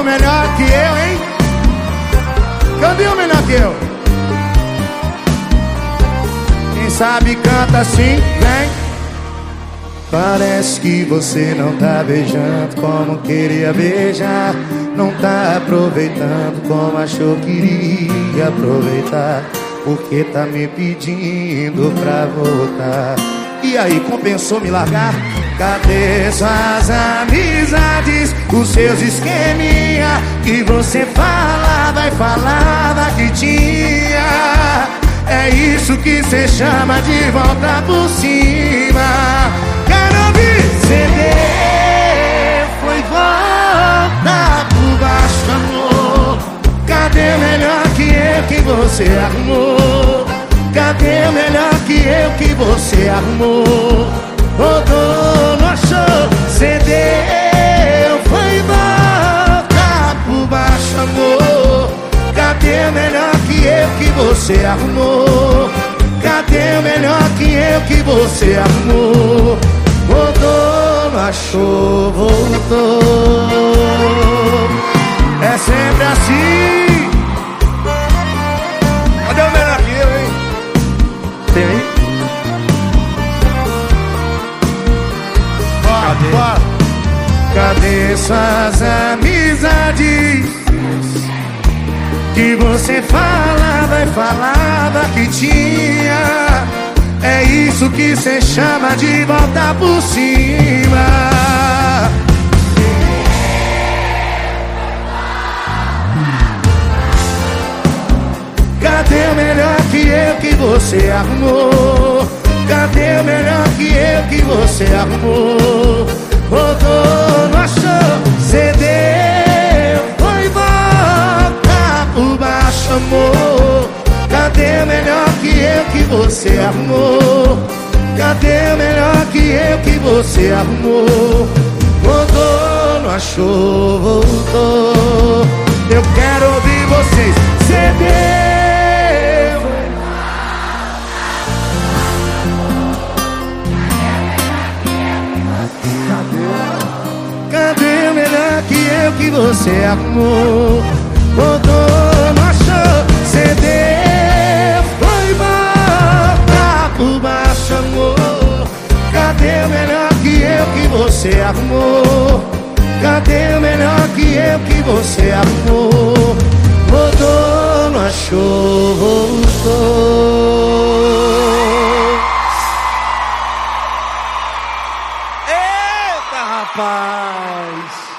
O melhor que eu, hein? Cadê o melhor que eu? Quem sabe canta assim, vem. Parece que você não tá beijando como queria beijar. Não tá aproveitando como achou que iria aproveitar. Porque tá me pedindo pra voltar. E aí, compensou me largar? Cadê suas Os seus esqueminha que você falava e falava que tinha. É isso que cê chama de volta por cima. Quero ouvir CD. Foi volta por baixo, amor. Cadê melhor que eu que você arrumou? Cadê melhor que eu que você arrumou? Rodou, não achou, cedeu, Cadê melhor que eu que você arrumou? Cadê melhor que eu que você arrumou? Rodou, não achou, voltou. É sempre assim. Cadê o melhor que eu, hein? Tem aí? Cadê? Bora. Cadê suas amizades? Que você falava e falava que tinha. É isso que cê chama de volta por cima. Cadê o melhor que eu que você arrumou? Cadê o melhor que eu que você arrumou? Rodou, amor. Cadê o melhor que eu que você arrumou? Cadê o melhor que eu que você arrumou? Rodou, não achou, voltou. Eu quero ouvir vocês. Cedeu. Cadê o melhor que eu que você arrumou? Voltou, Cadê o melhor que eu que você arrumou? Cadê o melhor que eu que você arrumou? Voltou, não achou, voltou. Eita, rapaz!